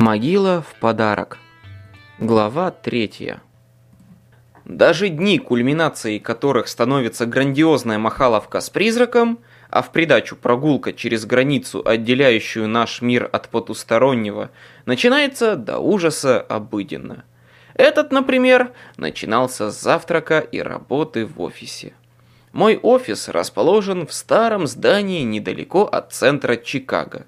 Могила в подарок. Глава третья. Даже дни, кульминацией которых становится грандиозная махаловка с призраком, а в придачу прогулка через границу, отделяющую наш мир от потустороннего, начинается до ужаса обыденно. Этот, например, начинался с завтрака и работы в офисе. Мой офис расположен в старом здании недалеко от центра Чикаго.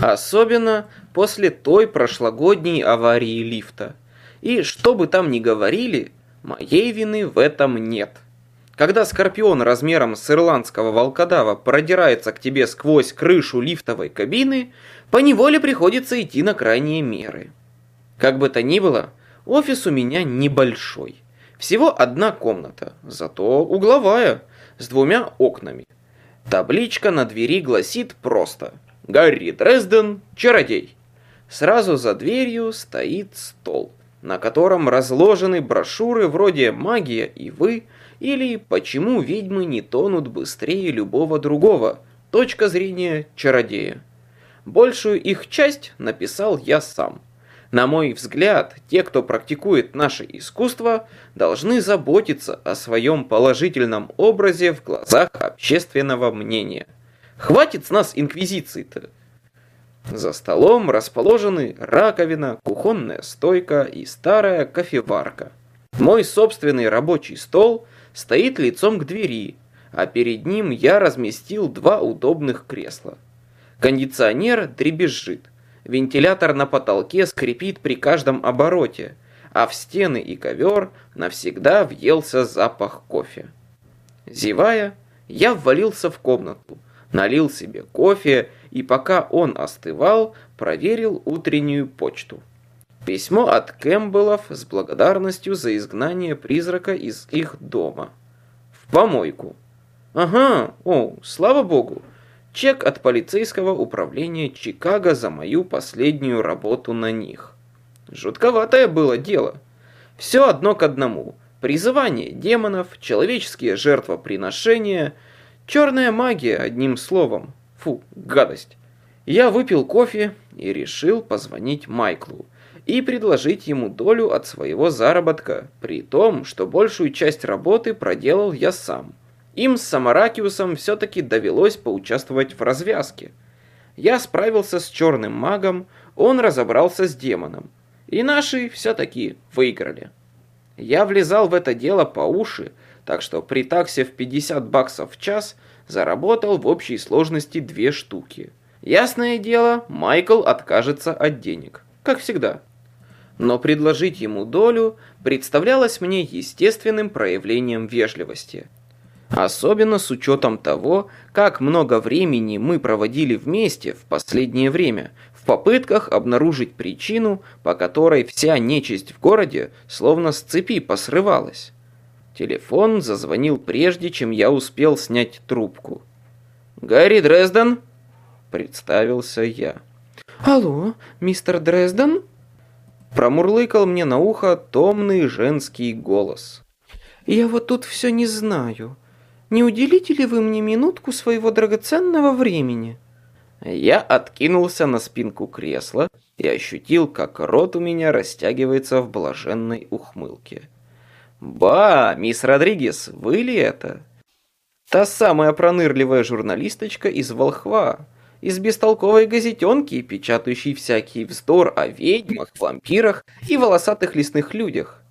Особенно после той прошлогодней аварии лифта. И что бы там ни говорили, моей вины в этом нет. Когда скорпион размером с ирландского волкодава продирается к тебе сквозь крышу лифтовой кабины, поневоле приходится идти на крайние меры. Как бы то ни было, офис у меня небольшой. Всего одна комната, зато угловая, с двумя окнами. Табличка на двери гласит просто «Гарри Дрезден, чародей». Сразу за дверью стоит стол, на котором разложены брошюры вроде «Магия и вы» или «Почему ведьмы не тонут быстрее любого другого?» Точка зрения чародея. Большую их часть написал я сам. На мой взгляд, те, кто практикует наше искусство, должны заботиться о своем положительном образе в глазах общественного мнения. Хватит с нас инквизиции-то. За столом расположены раковина, кухонная стойка и старая кофеварка. Мой собственный рабочий стол стоит лицом к двери, а перед ним я разместил два удобных кресла. Кондиционер дребезжит, вентилятор на потолке скрипит при каждом обороте, а в стены и ковер навсегда въелся запах кофе. Зевая, я ввалился в комнату, налил себе кофе и пока он остывал, проверил утреннюю почту. Письмо от Кэмпбеллов с благодарностью за изгнание призрака из их дома. В помойку. Ага, о, слава богу. Чек от полицейского управления Чикаго за мою последнюю работу на них. Жутковатое было дело. Все одно к одному. Призывание демонов, человеческие жертвоприношения, черная магия, одним словом. Фу, гадость. Я выпил кофе и решил позвонить Майклу и предложить ему долю от своего заработка, при том, что большую часть работы проделал я сам. Им с Самаракиусом все-таки довелось поучаствовать в развязке. Я справился с черным магом, он разобрался с демоном. И наши все-таки выиграли. Я влезал в это дело по уши, так что при таксе в 50 баксов в час – заработал в общей сложности две штуки. Ясное дело, Майкл откажется от денег, как всегда. Но предложить ему долю представлялось мне естественным проявлением вежливости. Особенно с учетом того, как много времени мы проводили вместе в последнее время в попытках обнаружить причину, по которой вся нечисть в городе словно с цепи посрывалась. Телефон зазвонил прежде, чем я успел снять трубку. «Гарри Дрезден?» – представился я. «Алло, мистер Дрезден?» Промурлыкал мне на ухо томный женский голос. «Я вот тут все не знаю. Не уделите ли вы мне минутку своего драгоценного времени?» Я откинулся на спинку кресла и ощутил, как рот у меня растягивается в блаженной ухмылке. «Ба, мисс Родригес, вы ли это?» Та самая пронырливая журналисточка из Волхва, из бестолковой газетенки, печатающей всякий вздор о ведьмах, вампирах и волосатых лесных людях.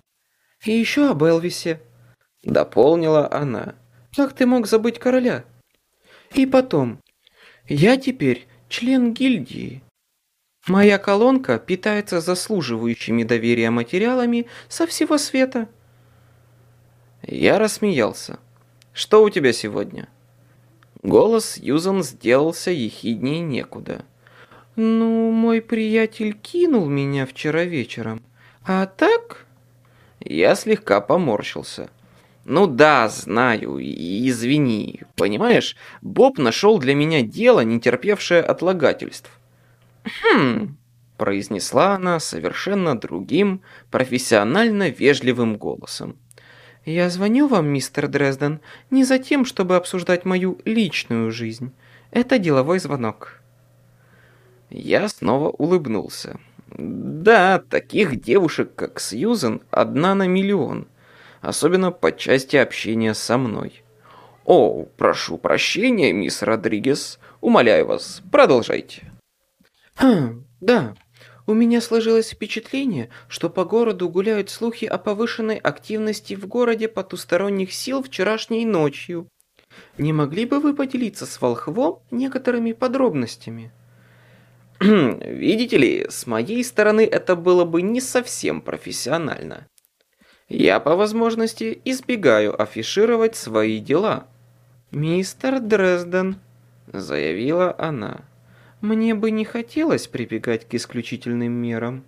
«И еще об Элвисе», — дополнила она. «Как ты мог забыть короля?» «И потом, я теперь член гильдии. Моя колонка питается заслуживающими доверия материалами со всего света». Я рассмеялся. «Что у тебя сегодня?» Голос Юзан сделался ехиднее некуда. «Ну, мой приятель кинул меня вчера вечером. А так...» Я слегка поморщился. «Ну да, знаю, и извини. Понимаешь, Боб нашел для меня дело, не терпевшее отлагательств». «Хм...» – произнесла она совершенно другим, профессионально вежливым голосом. «Я звоню вам, мистер Дрезден, не за тем, чтобы обсуждать мою личную жизнь. Это деловой звонок». Я снова улыбнулся. Да, таких девушек, как Сьюзен, одна на миллион. Особенно по части общения со мной. О, прошу прощения, мисс Родригес. Умоляю вас, продолжайте. Хм, да. У меня сложилось впечатление, что по городу гуляют слухи о повышенной активности в городе потусторонних сил вчерашней ночью. Не могли бы вы поделиться с Волхвом некоторыми подробностями? Видите ли, с моей стороны это было бы не совсем профессионально. Я по возможности избегаю афишировать свои дела. «Мистер Дрезден», — заявила она, — «мне бы не хотелось прибегать к исключительным мерам».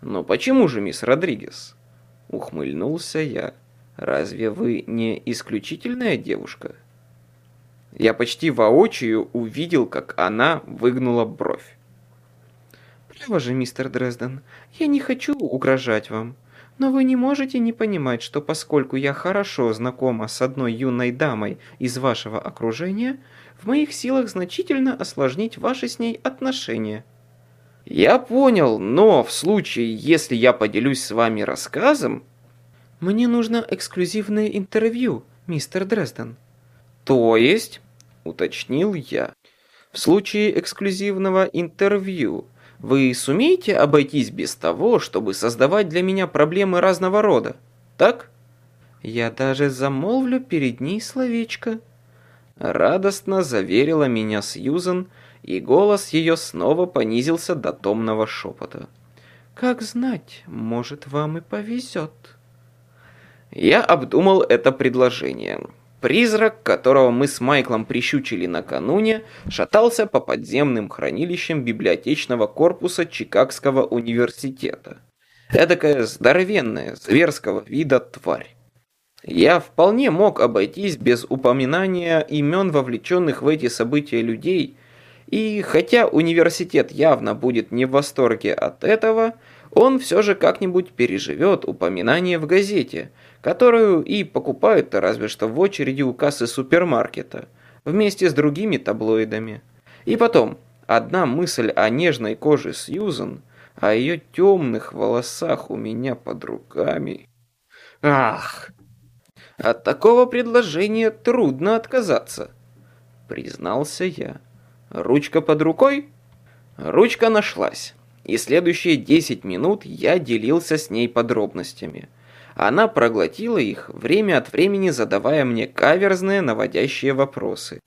«Но почему же, мисс Родригес?» — ухмыльнулся я. «Разве вы не исключительная девушка?» Я почти воочию увидел, как она выгнула бровь. «Право же, мистер Дрезден, я не хочу угрожать вам. Но вы не можете не понимать, что поскольку я хорошо знакома с одной юной дамой из вашего окружения, в моих силах значительно осложнить ваши с ней отношения». «Я понял, но в случае, если я поделюсь с вами рассказом...» «Мне нужно эксклюзивное интервью, мистер Дрезден». «То есть?» – уточнил я. «В случае эксклюзивного интервью вы сумеете обойтись без того, чтобы создавать для меня проблемы разного рода, так?» «Я даже замолвлю перед ней словечко», – радостно заверила меня Сьюзен, и голос ее снова понизился до томного шепота. «Как знать, может, вам и повезет». Я обдумал это предложение. Призрак, которого мы с Майклом прищучили накануне, шатался по подземным хранилищам библиотечного корпуса Чикагского университета. Эдакая здоровенная, зверского вида тварь. Я вполне мог обойтись без упоминания имен вовлеченных в эти события людей, и хотя университет явно будет не в восторге от этого, он все же как-нибудь переживет упоминание в газете – которую и покупают-то разве что в очереди у кассы супермаркета, вместе с другими таблоидами. И потом, одна мысль о нежной коже Сьюзан, о ее темных волосах у меня под руками. Ах! От такого предложения трудно отказаться, признался я. Ручка под рукой? Ручка нашлась, и следующие десять минут я делился с ней подробностями – она проглотила их, время от времени задавая мне каверзные, наводящие вопросы.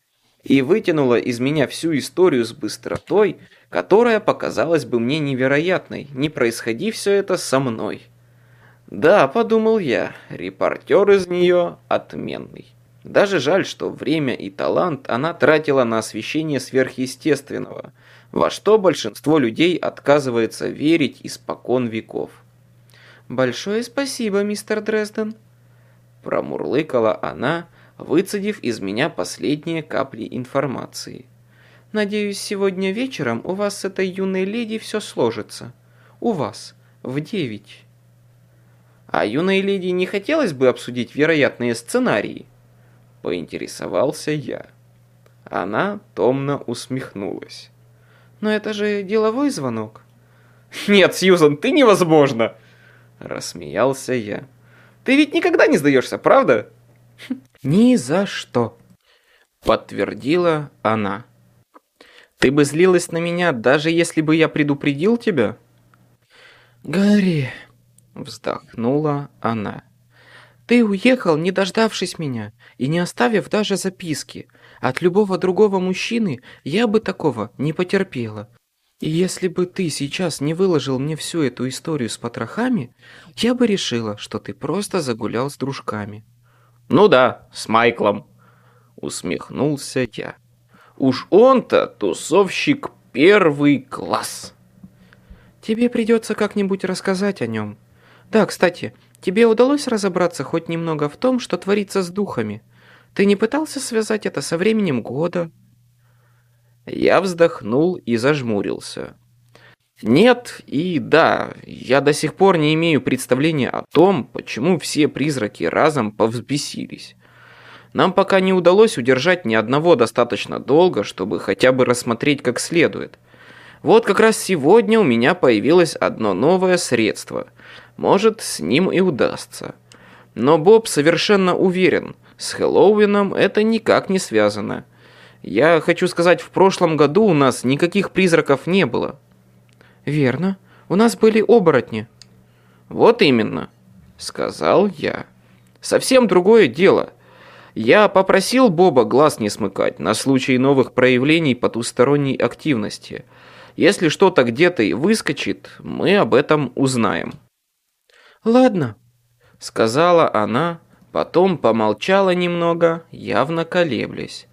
И вытянула из меня всю историю с быстротой, которая показалась бы мне невероятной, не происходи все это со мной. Да, подумал я, репортер из нее отменный. Даже жаль, что время и талант она тратила на освещение сверхъестественного, во что большинство людей отказывается верить испокон веков. «Большое спасибо, мистер Дрезден», – промурлыкала она, выцедив из меня последние капли информации. «Надеюсь, сегодня вечером у вас с этой юной леди все сложится. У вас, в девять». «А юной леди не хотелось бы обсудить вероятные сценарии?» – поинтересовался я. Она томно усмехнулась. «Но это же деловой звонок». «Нет, Сьюзан, ты невозможно!» Рассмеялся я. Ты ведь никогда не сдаешься, правда? Ни за что. Подтвердила она. Ты бы злилась на меня, даже если бы я предупредил тебя? Гарри, вздохнула она. Ты уехал, не дождавшись меня, и не оставив даже записки. От любого другого мужчины я бы такого не потерпела. И если бы ты сейчас не выложил мне всю эту историю с потрохами, я бы решила, что ты просто загулял с дружками. Ну да, с Майклом, усмехнулся я. Уж он-то тусовщик первый класс. Тебе придется как-нибудь рассказать о нем. Да, кстати, тебе удалось разобраться хоть немного в том, что творится с духами? Ты не пытался связать это со временем года, я вздохнул и зажмурился. Нет и да, я до сих пор не имею представления о том, почему все призраки разом повзбесились. Нам пока не удалось удержать ни одного достаточно долго, чтобы хотя бы рассмотреть как следует. Вот как раз сегодня у меня появилось одно новое средство. Может, с ним и удастся. Но Боб совершенно уверен, с Хэллоуином это никак не связано. Я хочу сказать, в прошлом году у нас никаких призраков не было. Верно. У нас были оборотни. Вот именно, сказал я. Совсем другое дело. Я попросил Боба глаз не смыкать на случай новых проявлений потусторонней активности. Если что-то где-то и выскочит, мы об этом узнаем. Ладно, сказала она, потом помолчала немного, явно колеблясь.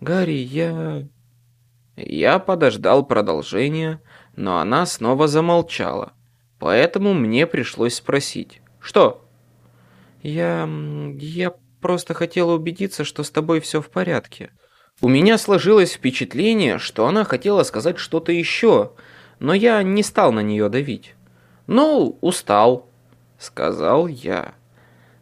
Гарри, я... Я подождал продолжения, но она снова замолчала. Поэтому мне пришлось спросить. Что? Я... я просто хотела убедиться, что с тобой все в порядке. У меня сложилось впечатление, что она хотела сказать что-то еще, но я не стал на нее давить. «Ну, устал», — сказал я.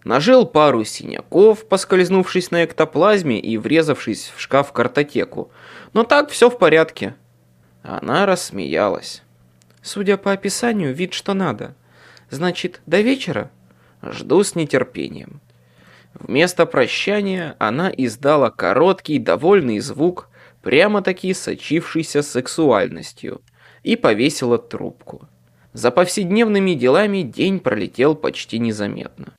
Нажил пару синяков, поскользнувшись на эктоплазме и врезавшись в шкаф-картотеку. Но так все в порядке. Она рассмеялась. Судя по описанию, вид что надо. Значит, до вечера? Жду с нетерпением. Вместо прощания она издала короткий довольный звук, прямо-таки сочившийся сексуальностью, и повесила трубку. За повседневными делами день пролетел почти незаметно.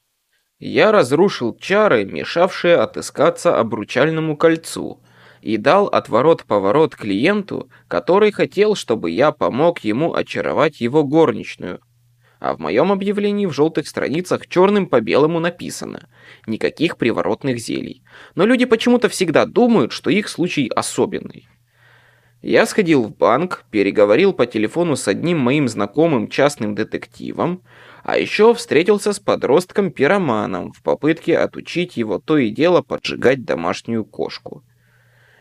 Я разрушил чары, мешавшие отыскаться обручальному кольцу, и дал отворот-поворот клиенту, который хотел, чтобы я помог ему очаровать его горничную. А в моем объявлении в желтых страницах черным по белому написано «Никаких приворотных зелий». Но люди почему-то всегда думают, что их случай особенный. Я сходил в банк, переговорил по телефону с одним моим знакомым частным детективом, а еще встретился с подростком-пироманом в попытке отучить его то и дело поджигать домашнюю кошку.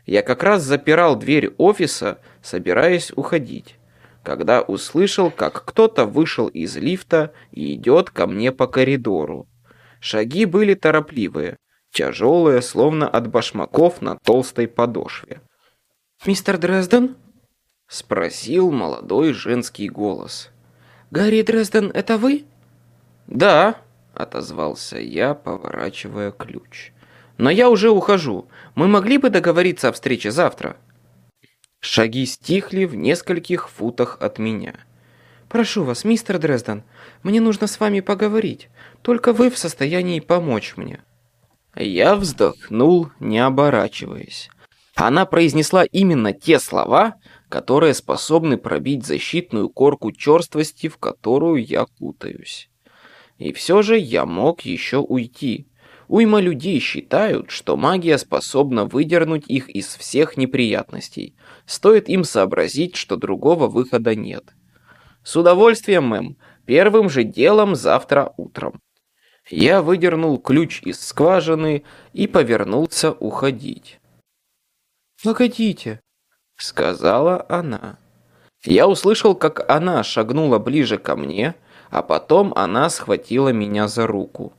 Я как раз запирал дверь офиса, собираясь уходить, когда услышал, как кто-то вышел из лифта и идет ко мне по коридору. Шаги были торопливые, тяжелые, словно от башмаков на толстой подошве. «Мистер Дрезден?» — спросил молодой женский голос. «Гарри Дрезден, это вы?» «Да», — отозвался я, поворачивая ключ. «Но я уже ухожу. Мы могли бы договориться о встрече завтра?» Шаги стихли в нескольких футах от меня. «Прошу вас, мистер Дрезден, мне нужно с вами поговорить. Только вы в состоянии помочь мне». Я вздохнул, не оборачиваясь. Она произнесла именно те слова, которые способны пробить защитную корку черствости, в которую я кутаюсь. И все же я мог еще уйти. Уйма людей считают, что магия способна выдернуть их из всех неприятностей. Стоит им сообразить, что другого выхода нет. С удовольствием, мэм. Первым же делом завтра утром. Я выдернул ключ из скважины и повернулся уходить. «Погодите», — сказала она. Я услышал, как она шагнула ближе ко мне, — а потом она схватила меня за руку.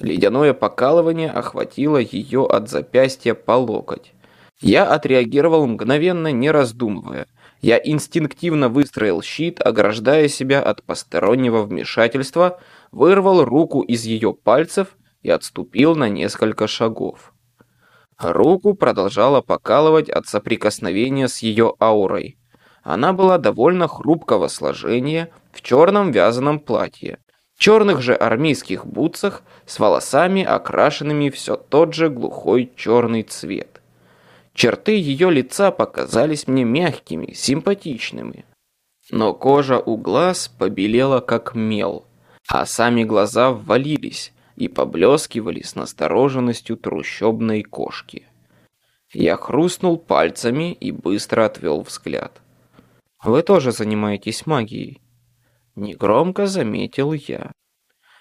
Ледяное покалывание охватило ее от запястья по локоть. Я отреагировал мгновенно, не раздумывая. Я инстинктивно выстроил щит, ограждая себя от постороннего вмешательства, вырвал руку из ее пальцев и отступил на несколько шагов. Руку продолжала покалывать от соприкосновения с ее аурой. Она была довольно хрупкого сложения, в черном вязаном платье, черных же армейских бутсах с волосами, окрашенными все тот же глухой черный цвет. Черты ее лица показались мне мягкими, симпатичными. Но кожа у глаз побелела как мел, а сами глаза ввалились и поблескивали с настороженностью трущобной кошки. Я хрустнул пальцами и быстро отвел взгляд. «Вы тоже занимаетесь магией?» Негромко заметил я.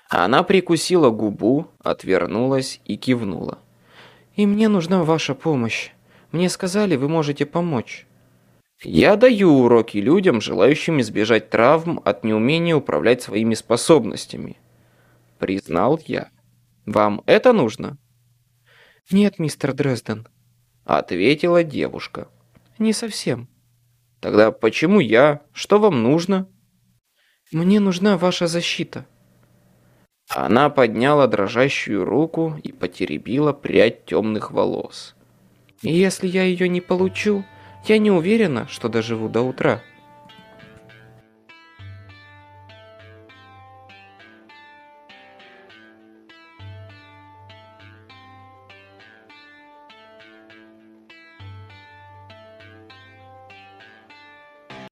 Она прикусила губу, отвернулась и кивнула. «И мне нужна ваша помощь. Мне сказали, вы можете помочь». «Я даю уроки людям, желающим избежать травм от неумения управлять своими способностями», — признал я. «Вам это нужно?» «Нет, мистер Дрезден», — ответила девушка. «Не совсем». Тогда почему я? Что вам нужно? Мне нужна ваша защита. Она подняла дрожащую руку и потеребила прядь темных волос. Если я ее не получу, я не уверена, что доживу до утра.